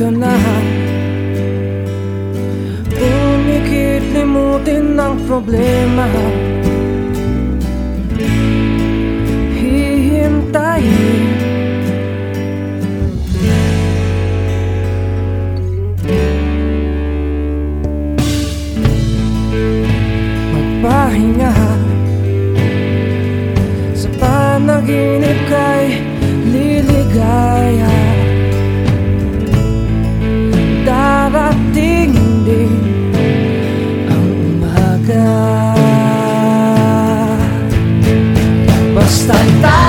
ka na. Pumikit limutin ang problema. Hihintayin. Magpahinga. Basta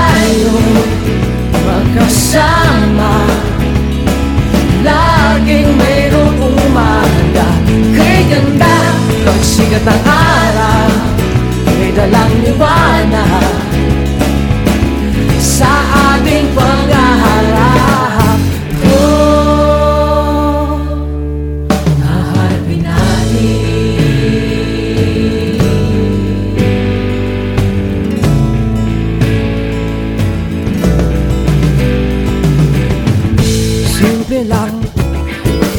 lang.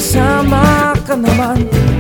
Sama ka naman.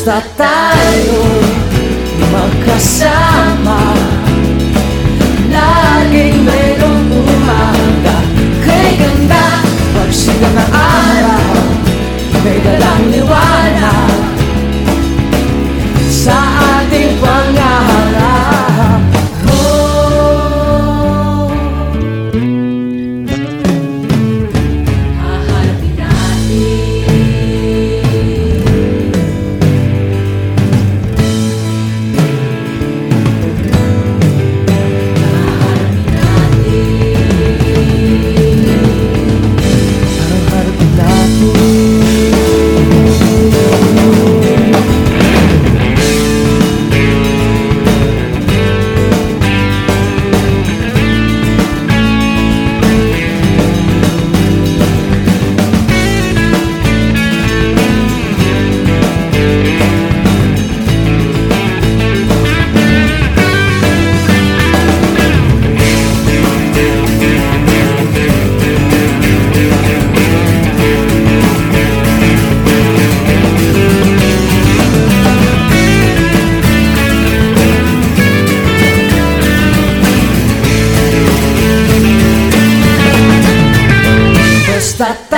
Stop that. that